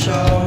show.